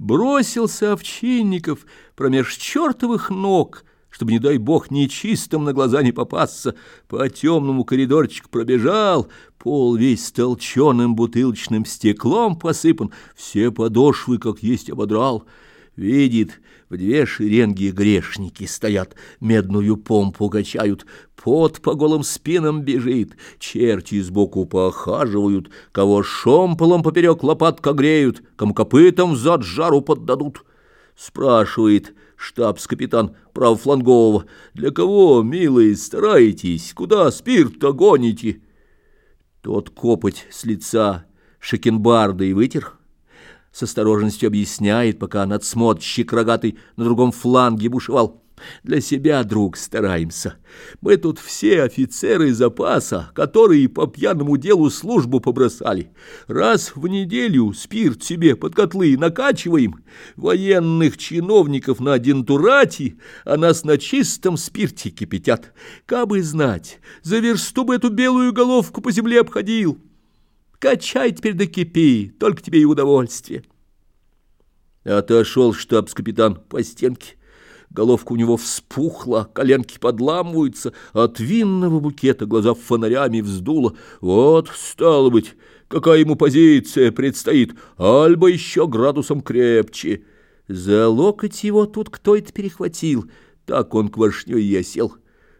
Бросился Овчинников промеж чертовых ног, чтобы, не дай бог, нечистым на глаза не попасться, по темному коридорчику пробежал, пол весь толченым бутылочным стеклом посыпан, все подошвы, как есть, ободрал — Видит, в две шеренги грешники стоят, медную помпу качают, пот по голым спинам бежит, черти сбоку похаживают, кого шомполом поперек лопатка греют, кому копытом взад жару поддадут. Спрашивает штабс-капитан правофлангового, для кого, милые, стараетесь, куда спирт-то гоните? Тот копоть с лица шекенбардой вытер, с осторожностью объясняет, пока надсмотрщик рогатый на другом фланге бушевал. Для себя, друг, стараемся. Мы тут все офицеры запаса, которые по пьяному делу службу побросали. Раз в неделю спирт себе под котлы накачиваем, военных чиновников на адентурате, а нас на чистом спирте кипятят. Кабы знать, за версту бы эту белую головку по земле обходил». Качай теперь да кипи, только тебе и удовольствие. Отошел штабс-капитан по стенке. Головка у него вспухла, коленки подламываются, от винного букета глаза фонарями вздуло. Вот, стало быть, какая ему позиция предстоит, альба еще градусом крепче. За локоть его тут кто-то перехватил, так он к вошней и осел.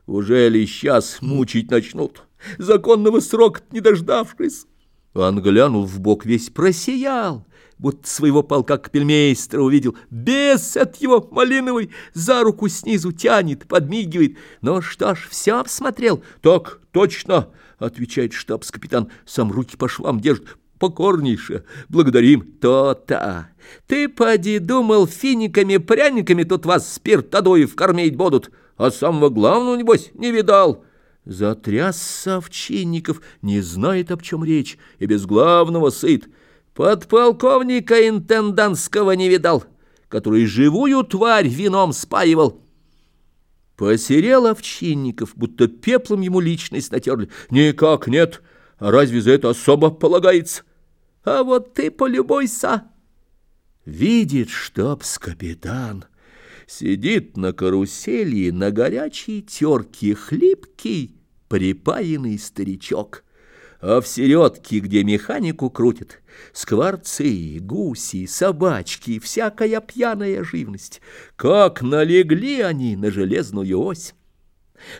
Уже ли сейчас мучить начнут, законного срока не дождавшись? Он глянул в бок весь просиял, будто своего полка капельмейстера увидел. Бес от его малиновый за руку снизу тянет, подмигивает. Ну что ж, все обсмотрел. Так, точно, отвечает штабс-капитан, сам руки по швам держит. Покорнейше, благодарим. То-то. Ты, поди, думал, финиками-пряниками тут вас спиртодоев кормить будут, а самого главного, небось, не видал. Затрясся овчинников, не знает, об чем речь, и без главного сыт. Подполковника интендантского не видал, который живую тварь вином спаивал. Посерел овчинников, будто пеплом ему личность натерли. Никак нет, а разве за это особо полагается? А вот ты полюбуйся. Видит штабс-капитан — Сидит на карусели на горячей терке хлипкий, припаянный старичок. А в середке, где механику крутят, скворцы, гуси, собачки, всякая пьяная живность. Как налегли они на железную ось!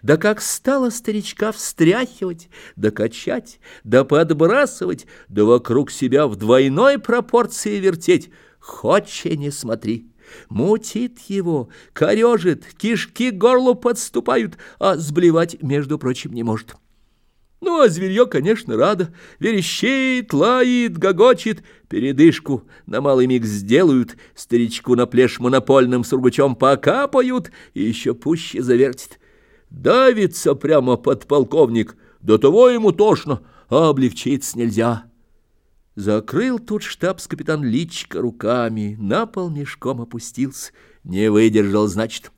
Да как стало старичка встряхивать, да качать, да подбрасывать, да вокруг себя в двойной пропорции вертеть, хоче не смотри. Мутит его, корежит, кишки к горлу подступают, а сблевать, между прочим, не может. Ну, а зверье, конечно, радо, верещит, лает, гогочет, передышку на малый миг сделают, старичку на плешь монопольным сургучом покапают и еще пуще завертит. Давится прямо подполковник, до того ему тошно, а облегчиться нельзя». Закрыл тут штабс-капитан личко руками, на пол мешком опустился. Не выдержал, значит.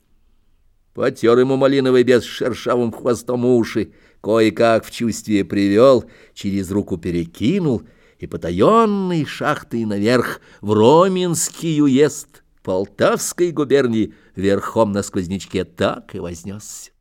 Потер ему малиновый без шершавым хвостом уши, кое-как в чувстве привел, через руку перекинул и потаенный шахтой наверх в Роменский уезд Полтавской губернии верхом на сквознячке так и вознесся.